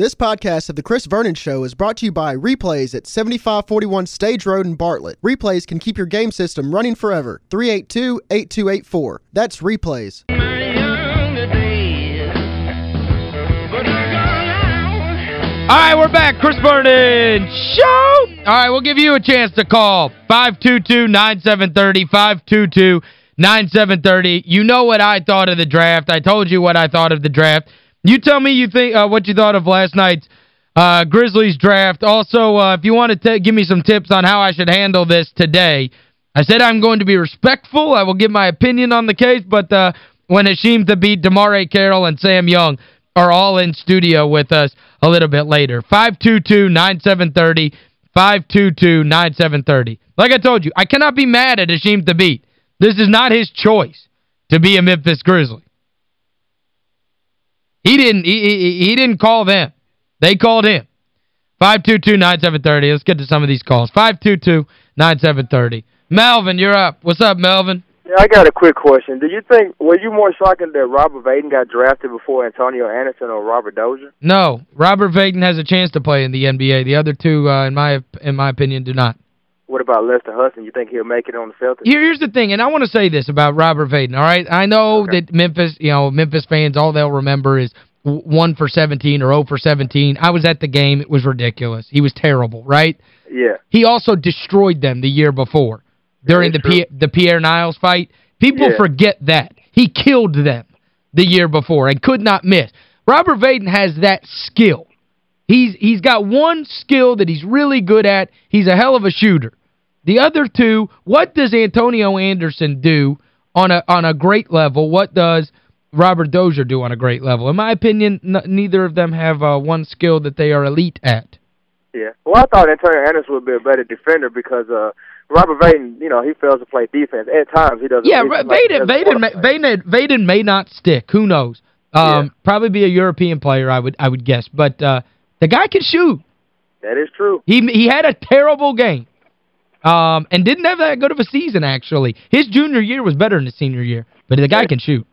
This podcast of The Chris Vernon Show is brought to you by Replays at 7541 Stage Road in Bartlett. Replays can keep your game system running forever. 382-8284. That's Replays. All right, we're back. Chris Vernon Show. All right, we'll give you a chance to call. 522-9730, 522-9730. You know what I thought of the draft. I told you what I thought of the draft. You tell me you think uh, what you thought of last night's uh, Grizzlies draft. Also, uh, if you want to give me some tips on how I should handle this today, I said I'm going to be respectful. I will give my opinion on the case, but uh, when Hasheem Thabeet, DeMarre Carroll, and Sam Young are all in studio with us a little bit later. 522-9730, 522-9730. Like I told you, I cannot be mad at Hasheem Thabeet. This is not his choice to be a Memphis Grizzly. He didn't he, he, he didn't call them. They called him. 522-9730. Let's get to some of these calls. 522-9730. Melvin, you're up. What's up, Melvin? Yeah, I got a quick question. Do you think, were you more shocked that Robert Vaden got drafted before Antonio Anderson or Robert Dozier? No. Robert Vaden has a chance to play in the NBA. The other two, uh, in my in my opinion, do not. What about Lester Hudson? You think he'll make it on the Celtics? Here's the thing, and I want to say this about Robert Vaden, all right? I know okay. that Memphis, you know, Memphis fans, all they'll remember is 1 for 17 or 0 for 17. I was at the game. It was ridiculous. He was terrible, right? Yeah. He also destroyed them the year before during the the Pierre Niles fight. People yeah. forget that. He killed them the year before and could not miss. Robert Vaden has that skill. He's he's got one skill that he's really good at. He's a hell of a shooter. The other two, what does Antonio Anderson do on a on a great level? What does Robert Dozier do on a great level? In my opinion, neither of them have uh, one skill that they are elite at. Yeah. Well, I thought Antonio Anderson would be a better defender because uh Robert Vaden, you know, he fails to play defense. At times, he doesn't. Yeah, Vaden, like Vaden, may, Vaden, Vaden may not stick. Who knows? Um, yeah. Probably be a European player, I would I would guess. But uh, the guy can shoot. That is true. He he had a terrible game. Um, and didn't have that good of a season, actually. His junior year was better than his senior year. But the guy can shoot.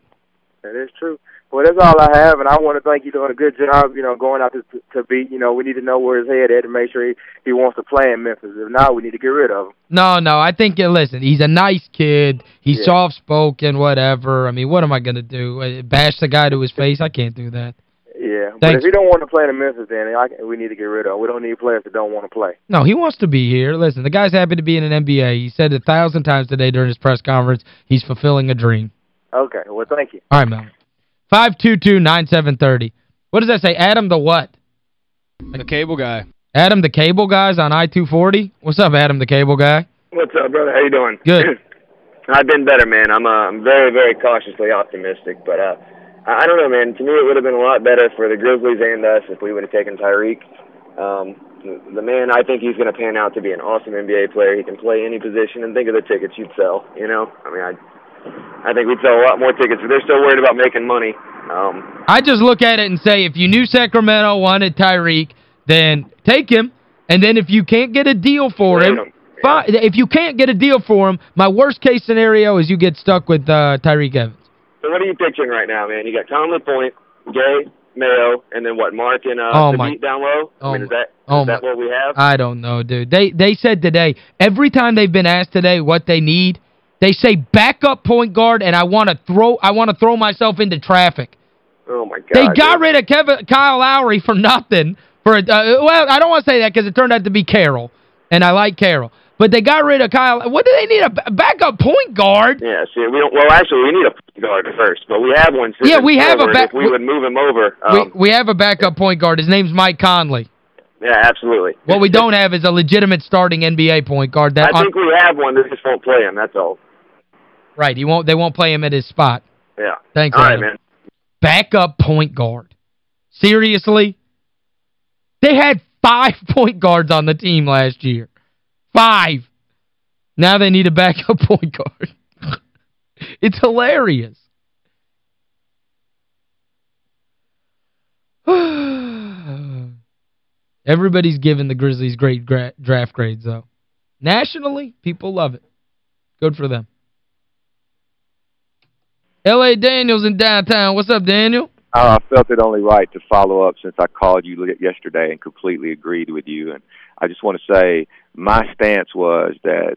That is true. Well, that's all I have, and I want to thank you doing a good job, you know, going out to to beat. You know, we need to know where his head at to make sure he, he wants to play in Memphis. If not, we need to get rid of him. No, no, I think, listen, he's a nice kid. He's yeah. soft-spoken, whatever. I mean, what am I going to do? Uh, bash the guy to his face? I can't do that. Yeah, Thanks. but if he don't want to play in Memphis, then I, we need to get rid of him. We don't need players that don't want to play. No, he wants to be here. Listen, the guy's happy to be in an NBA. He said a thousand times today during his press conference he's fulfilling a dream. Okay, well, thank you. All right, Mel. 522-9730. What does that say? Adam the what? The cable guy. Adam the cable guy's on I-240? What's up, Adam the cable guy? What's up, brother? How you doing? Good. I've been better, man. I'm uh, I'm very, very cautiously optimistic. But uh, I don't know, man. To me, it would have been a lot better for the Grizzlies and us if we would have taken Tyreke. Um, the man, I think he's going to pan out to be an awesome NBA player. He can play any position, and think of the tickets you'd sell. You know, I mean, I I think we'd sell a lot more tickets, but they're still worried about making money. Um, I just look at it and say, if you knew Sacramento wanted Tyreke, then take him. And then if you can't get a deal for him, fine. if you can't get a deal for him, my worst case scenario is you get stuck with uh, Tyreke Evans. So what are you pitching right now, man? You got Conley Point, Gay, Mayo, and then what, Marc and uh, oh my. down low? Oh I mean, is that, oh is that what we have? I don't know, dude. They they said today, every time they've been asked today what they need, they say backup point guard, and I want to throw I want to throw myself into traffic. Oh, my God. They got dude. rid of Kevin Kyle Lowry for nothing. for uh, Well, I don't want to say that because it turned out to be Carroll, and I like Carroll. But they got rid of Kyle. What do they need? A backup point guard? Yeah, see, we don't, well, actually, we need a point guard first, but we have one. Yeah, we have a back. we would move him over. Um, we, we have a backup point guard. His name's Mike Conley. Yeah, absolutely. What we don't have is a legitimate starting NBA point guard. That I think we have one. They just won't play him, that's all. Right, he won't they won't play him at his spot. Yeah. Thanks, All right, man. Backup point guard. Seriously? They had five point guards on the team last year. Five. Now they need a backup point guard. it's hilarious. Everybody's giving the Grizzlies great draft grades, though. Nationally, people love it. Good for them. L.A. Daniels in downtown. What's up, Daniel? Uh, I felt it only right to follow up since I called you yesterday and completely agreed with you. And I just want to say my stance was that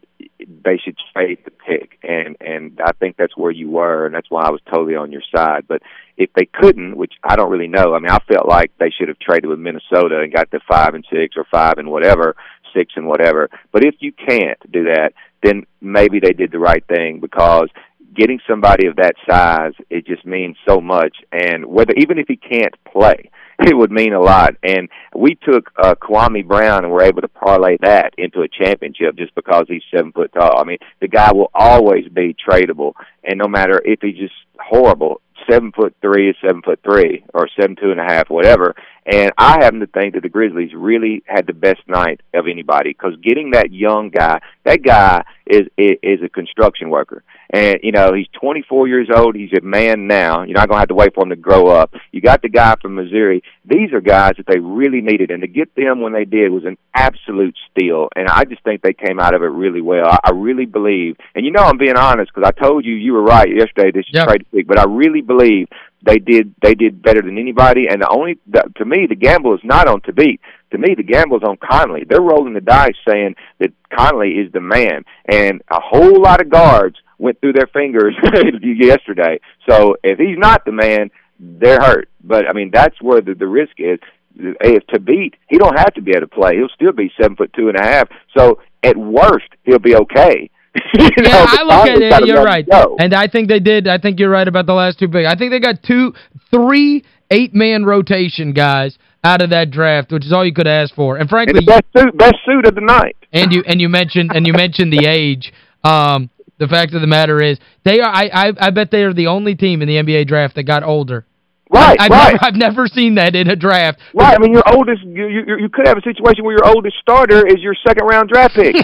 they should trade the pick, and and I think that's where you were, and that's why I was totally on your side. But if they couldn't, which I don't really know, I mean, I felt like they should have traded with Minnesota and got the five and six or five and whatever, six and whatever. But if you can't do that, then maybe they did the right thing because getting somebody of that size it just means so much and whether even if he can't play it would mean a lot. And we took uh Kwame Brown and were able to parlay that into a championship just because he's seven foot tall. I mean the guy will always be tradable. And no matter if he's just horrible seven foot three is seven foot three or seven two and a half whatever. And I happen to think that the Grizzlies really had the best night of anybody because getting that young guy, that guy is, is is a construction worker, and you know he's 24 years old. He's a man now. You're not gonna have to wait for him to grow up. You got the guy from Missouri. These are guys that they really needed, and to get them when they did was an absolute steal. And I just think they came out of it really well. I, I really believe, and you know I'm being honest because I told you you were right yesterday. This yep. trade pick, but I really believe they did they did better than anybody. And the only to me the gamble is not on Thabeet. To me, the gamble is on Conley. They're rolling the dice, saying that Conley is the man, and a whole lot of guards went through their fingers yesterday. So if he's not the man, they're hurt. But I mean, that's where the, the risk is. If Thabeet, he don't have to be able to play. He'll still be seven foot two and a half. So at worst, he'll be okay. you know, yeah, I look at it, you're right. And I think they did, I think you're right about the last two big. I think they got two, three eight-man rotation guys out of that draft, which is all you could ask for. And frankly, and best suit, best suit of the night. And you and you mentioned and you mentioned the age. Um, the fact of the matter is, they are I, I I bet they are the only team in the NBA draft that got older. Right, I've right. Never, I've never seen that in a draft. Right, I mean, your oldest, you, you, you could have a situation where your oldest starter is your second-round draft pick. you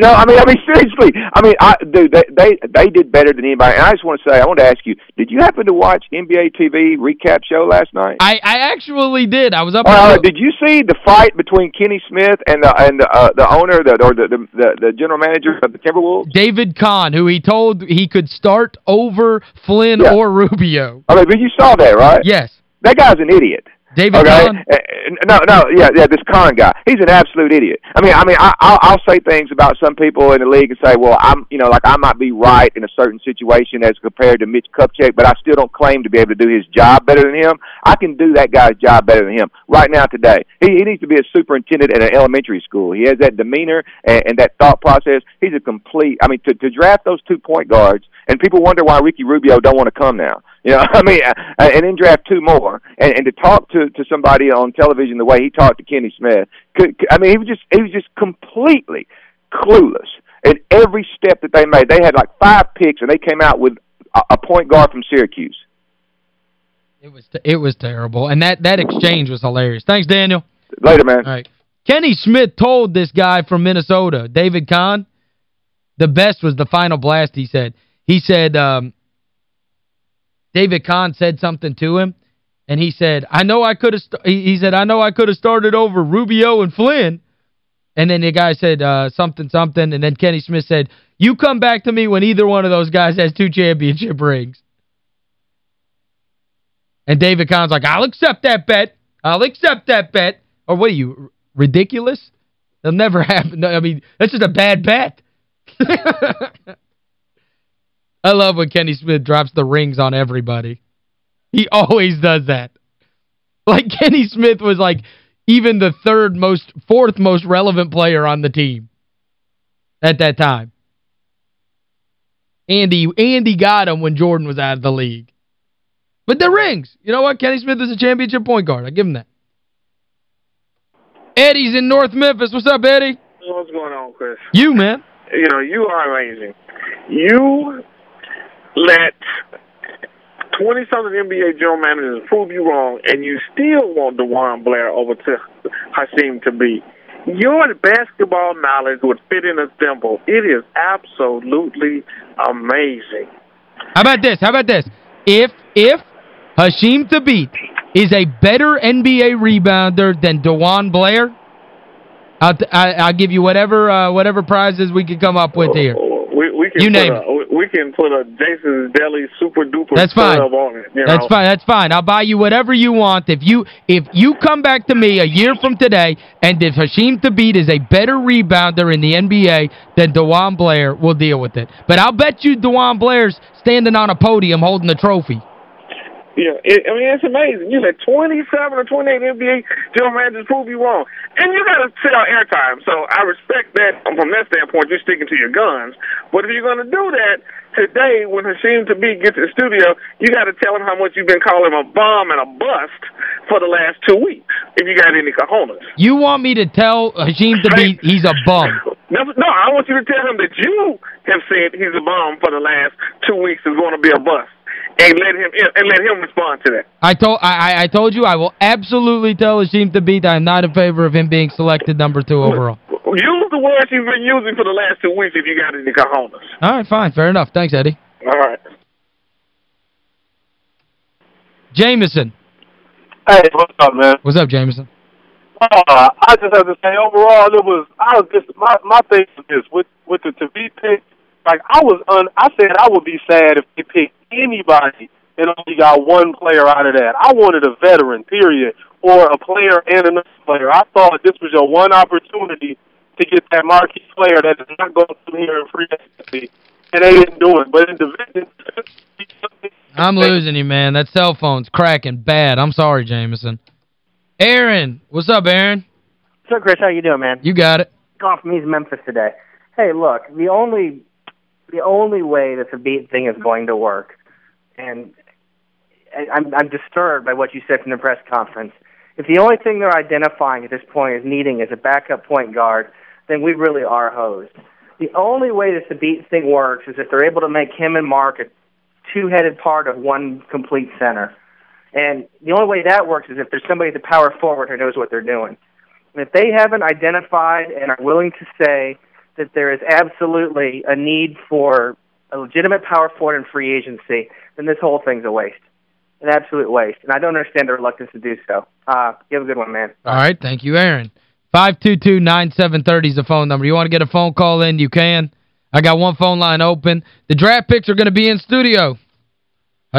know, I mean, I mean, seriously, I mean, I, dude, they, they they did better than anybody. And I just want to say, I want to ask you, did you happen to watch NBA TV recap show last night? I I actually did. I was up. Uh, did you see the fight between Kenny Smith and the and the, uh, the owner, the or the, the the the general manager of the Timberwolves? David Kahn, who he told he could start over Flynn yeah. or Rubio video. Okay, but you saw that, right? Yes. That guy's an idiot. David okay? Kahn? Eh, eh, no, no, yeah, yeah, this Kahn guy. He's an absolute idiot. I mean, I mean, I, I'll, I'll say things about some people in the league and say, well, I'm, you know, like I might be right in a certain situation as compared to Mitch Kupchak, but I still don't claim to be able to do his job better than him. I can do that guy's job better than him right now today. He, he needs to be a superintendent at an elementary school. He has that demeanor and, and that thought process. He's a complete. I mean, to, to draft those two point guards, and people wonder why Ricky Rubio don't want to come now. You know, I mean, uh, and then draft two more, and, and to talk to to somebody on television the way he talked to Kenny Smith, could, I mean, he was just he was just completely clueless in every step that they made. They had like five picks, and they came out with a, a point guard from Syracuse. It was it was terrible, and that that exchange was hilarious. Thanks, Daniel. Later, man. All right. Kenny Smith told this guy from Minnesota, David Kahn, the best was the final blast, he said. He said, um, David Kahn said something to him, and he said, I know I could have he said I know I could have started over Rubio and Flynn. And then the guy said uh, something something and then Kenny Smith said, "You come back to me when either one of those guys has two championship rings." And David Kahn's like, "I'll accept that bet. I'll accept that bet." Or what are you ridiculous? It'll never happen. I mean, that's just a bad bet. I love when Kenny Smith drops the rings on everybody. He always does that. Like Kenny Smith was like even the third most, fourth most relevant player on the team at that time. Andy Andy got him when Jordan was out of the league. But the rings. You know what? Kenny Smith is a championship point guard. I give him that. Eddie's in North Memphis. What's up, Eddie? What's going on, Chris? You, man. You know, you are amazing. You let 20 something NBA general managers prove you wrong, and you still want DeJuan Blair over to Hasheem to Thabeet. Your basketball knowledge would fit in a thimble. It is absolutely amazing. How about this? How about this? If if Hasheem Thabeet is a better NBA rebounder than DeJuan Blair, I'll, I, will i will give you whatever uh, whatever prizes we can come up with here. We, we can you name a, we can put a Jason's Deli super duper That's fine. on it. That's know? fine. That's fine. I'll buy you whatever you want. If you if you come back to me a year from today and if Hasheem Thabeet is a better rebounder in the NBA than DeJuan Blair, we'll deal with it. But I'll bet you DeJuan Blair's standing on a podium holding the trophy. Yeah, it, I mean, it's amazing. You had 27 or 28 NBA general managers prove you wrong. And you got to sell airtime. So I respect that um, from that standpoint. You're sticking to your guns. But if you're going to do that, today when Hasheem Thabeet gets to the studio, you got to tell him how much you've been calling him a bomb and a bust for the last two weeks, if you got any cojones. You want me to tell Hasheem Thabeet he's a bum? No, no, I want you to tell him that you have said he's a bomb for the last two weeks is going to be a bust and let him and let him respond to that. I told I I told you I will absolutely tell Hasheem Thabeet I'm not in favor of him being selected number two overall. Use the words you've been using for the last two weeks if you got any cojones. All right, fine. Fair enough. Thanks, Eddie. All right. Jameson. Hey, what's up, man? What's up, Jameson? Uh, I just have to say, overall, it was, I was just, my, my thing is this, with, with the Thabeet pick, like, I was, un, I said I would be sad if they picked anybody and only got one player out of that. I wanted a veteran, period, or a player and another player. I thought this was your one opportunity to get that marquee player that is not going to here in free agency, and they didn't do it. But in division, I'm losing you, man. That cell phone's cracking bad. I'm sorry, Jameson. Aaron. What's up, Aaron? What's up, Chris? How you doing, man? You got it. Calling from East Memphis today. Hey, look, the only the only way that Thabeet thing is going to work, and I'm I'm disturbed by what you said from the press conference. If the only thing they're identifying at this point is needing is a backup point guard, then we really are hosed. The only way that Thabeet thing works is if they're able to make him and Marc a two-headed part of one complete center. And the only way that works is if there's somebody at the power forward who knows what they're doing. And if they haven't identified and are willing to say that there is absolutely a need for a legitimate power forward in free agency, then this whole thing's a waste. An absolute waste. And I don't understand the reluctance to do so. Uh, you have a good one, man. All right, thank you, Aaron. 522-9730 is the phone number. You want to get a phone call in, you can. I got one phone line open. The draft picks are going to be in studio.